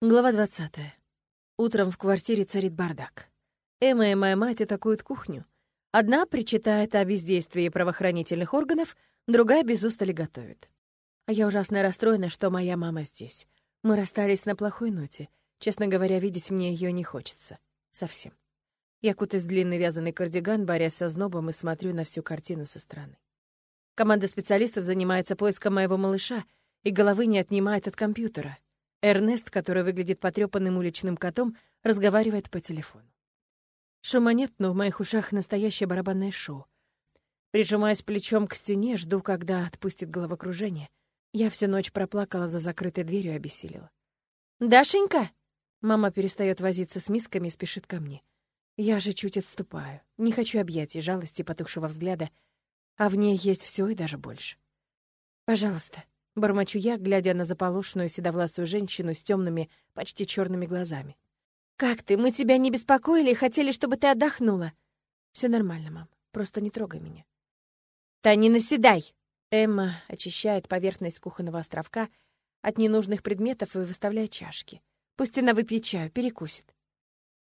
Глава 20. Утром в квартире царит бардак. Эмма и моя мать атакуют кухню. Одна причитает о бездействии правоохранительных органов, другая без устали готовит. А я ужасно расстроена, что моя мама здесь. Мы расстались на плохой ноте. Честно говоря, видеть мне ее не хочется. Совсем. Я кутаюсь в длинный вязаный кардиган, борясь со знобом, и смотрю на всю картину со стороны. Команда специалистов занимается поиском моего малыша и головы не отнимает от компьютера — Эрнест, который выглядит потрёпанным уличным котом, разговаривает по телефону. Шума нет, но в моих ушах настоящее барабанное шоу. Прижимаясь плечом к стене, жду, когда отпустит головокружение. Я всю ночь проплакала за закрытой дверью и обессилила. «Дашенька!» Мама перестает возиться с мисками и спешит ко мне. Я же чуть отступаю. Не хочу объятий, жалости, потухшего взгляда, а в ней есть все и даже больше. «Пожалуйста, Бормочу я, глядя на заполошенную седовласую женщину с темными, почти черными глазами. «Как ты? Мы тебя не беспокоили и хотели, чтобы ты отдохнула». Все нормально, мам. Просто не трогай меня». «Да не наседай!» Эмма очищает поверхность кухонного островка от ненужных предметов и выставляет чашки. «Пусть она выпьет чаю, перекусит».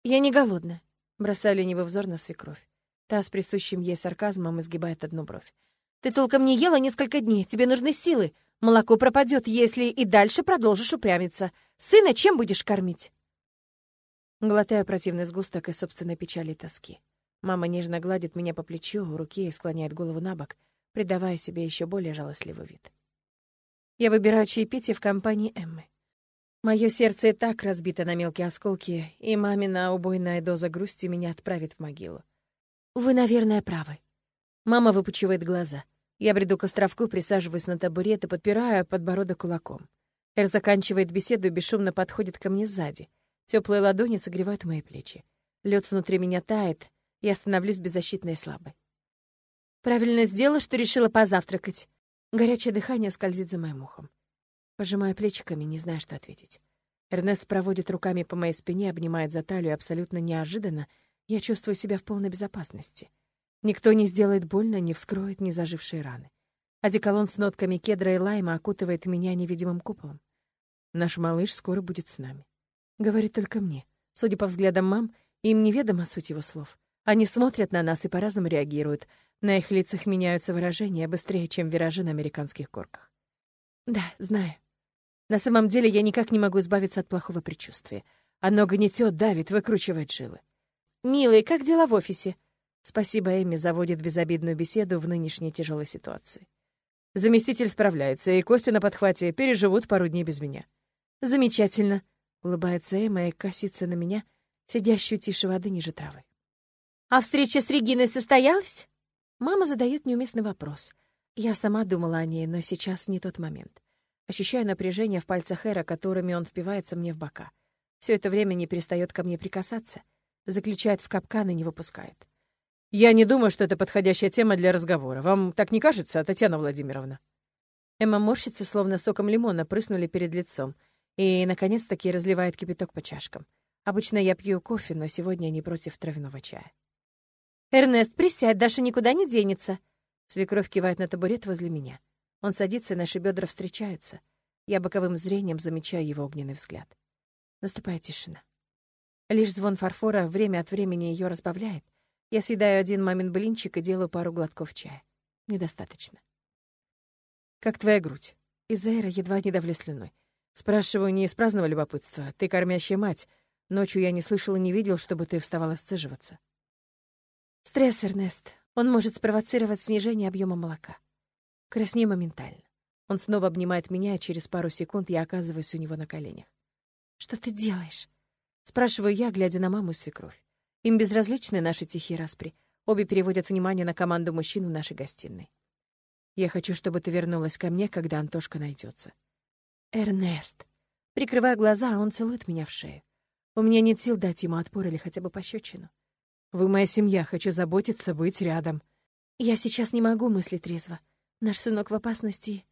«Я не голодна», — бросаю ленивый взор на свекровь. Та с присущим ей сарказмом изгибает одну бровь. «Ты толком не ела несколько дней, тебе нужны силы. Молоко пропадет, если и дальше продолжишь упрямиться. Сына чем будешь кормить?» Глотая противный сгусток из собственной печали и тоски. Мама нежно гладит меня по плечу, руке и склоняет голову на бок, придавая себе еще более жалостливый вид. Я выбираю чаепитие в компании Эммы. Мое сердце и так разбито на мелкие осколки, и мамина убойная доза грусти меня отправит в могилу. Вы, наверное, правы. Мама выпучивает глаза — я бреду к островку, присаживаюсь на табурет и подпираю подбородок кулаком. Эр заканчивает беседу и бесшумно подходит ко мне сзади. Теплые ладони согревают мои плечи. Лед внутри меня тает, я становлюсь беззащитной и слабой. Правильно сделала, что решила позавтракать. Горячее дыхание скользит за моим ухом. Пожимаю плечиками, не зная, что ответить. Эрнест проводит руками по моей спине, обнимает за талию, абсолютно неожиданно я чувствую себя в полной безопасности. Никто не сделает больно, не вскроет незажившие раны. Одеколон с нотками кедра и лайма окутывает меня невидимым куполом. Наш малыш скоро будет с нами. Говорит только мне. Судя по взглядам мам, им неведома суть его слов. Они смотрят на нас и по-разному реагируют. На их лицах меняются выражения быстрее, чем виражи на американских горках. Да, знаю. На самом деле я никак не могу избавиться от плохого предчувствия. Оно гнетет, давит, выкручивает жилы. «Милый, как дела в офисе?» Спасибо, Эми заводит безобидную беседу в нынешней тяжелой ситуации. Заместитель справляется, и Костя на подхвате переживут пару дней без меня. Замечательно, улыбается Эмма и косится на меня, сидящую тише воды ниже травы. А встреча с Региной состоялась? Мама задает неуместный вопрос. Я сама думала о ней, но сейчас не тот момент. Ощущаю напряжение в пальцах Эра, которыми он впивается мне в бока. Все это время не перестает ко мне прикасаться, заключает в капкан и не выпускает. Я не думаю, что это подходящая тема для разговора. Вам так не кажется, Татьяна Владимировна?» Эмма морщится, словно соком лимона прыснули перед лицом, и, наконец-таки, разливает кипяток по чашкам. Обычно я пью кофе, но сегодня не против травяного чая. «Эрнест, присядь, Даша никуда не денется!» Свекровь кивает на табурет возле меня. Он садится, наши бедра встречаются. Я боковым зрением замечаю его огненный взгляд. Наступает тишина. Лишь звон фарфора время от времени ее разбавляет, я съедаю один мамин блинчик и делаю пару глотков чая. Недостаточно. «Как твоя грудь?» Из Эйра едва не давлю слюной. Спрашиваю не из праздного любопытства. Ты кормящая мать. Ночью я не слышал и не видел, чтобы ты вставала сцеживаться. Стресс, Эрнест. Он может спровоцировать снижение объема молока. Краснею моментально. Он снова обнимает меня, и через пару секунд я оказываюсь у него на коленях. «Что ты делаешь?» Спрашиваю я, глядя на маму и свекровь. Им безразличны наши тихие распри. Обе переводят внимание на команду мужчин в нашей гостиной. Я хочу, чтобы ты вернулась ко мне, когда Антошка найдется. Эрнест. Прикрывая глаза, он целует меня в шею. У меня нет сил дать ему отпор или хотя бы пощечину. Вы моя семья, хочу заботиться, быть рядом. Я сейчас не могу мыслить трезво. Наш сынок в опасности.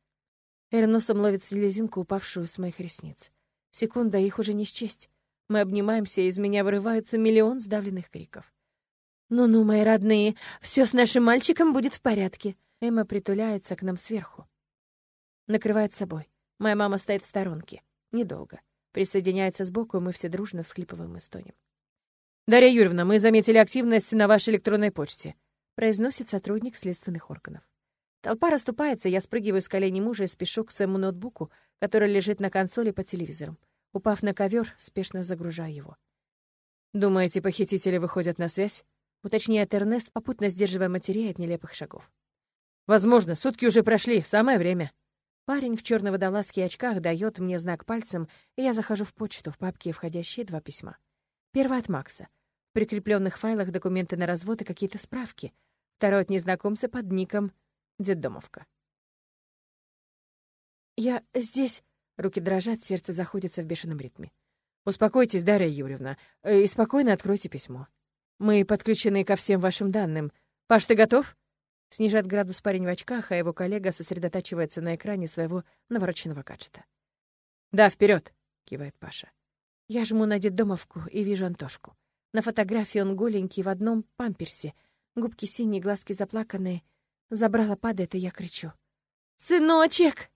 Эрносом ловит слезинку, упавшую с моих ресниц. Секунда, их уже не счесть. Мы обнимаемся, и из меня вырываются миллион сдавленных криков. «Ну-ну, мои родные, все с нашим мальчиком будет в порядке». Эмма притуляется к нам сверху. Накрывает собой. Моя мама стоит в сторонке. Недолго. Присоединяется сбоку, и мы все дружно всхлипываем и стонем. «Дарья Юрьевна, мы заметили активность на вашей электронной почте», произносит сотрудник следственных органов. Толпа расступается, я спрыгиваю с коленей мужа и спешу к своему ноутбуку, который лежит на консоли под телевизором. Упав на ковер, спешно загружаю его. «Думаете, похитители выходят на связь?» уточняет Эрнест, попутно сдерживая матерей от нелепых шагов. «Возможно, сутки уже прошли, самое время». Парень в черной водолазке и очках дает мне знак пальцем, и я захожу в почту, в папке входящие два письма. Первое от Макса. В прикрепленных файлах документы на развод и какие-то справки. Второй от незнакомца под ником «Детдомовка». «Я здесь...» Руки дрожат, сердце заходится в бешеном ритме. «Успокойтесь, Дарья Юрьевна, э, и спокойно откройте письмо. Мы подключены ко всем вашим данным. Паш, ты готов?» Снижает градус парень в очках, а его коллега сосредотачивается на экране своего навороченного гаджета. «Да, вперед, кивает Паша. Я жму на детдомовку и вижу Антошку. На фотографии он голенький в одном памперсе, губки синие, глазки заплаканные. Забрала падает, и я кричу. «Сыночек!»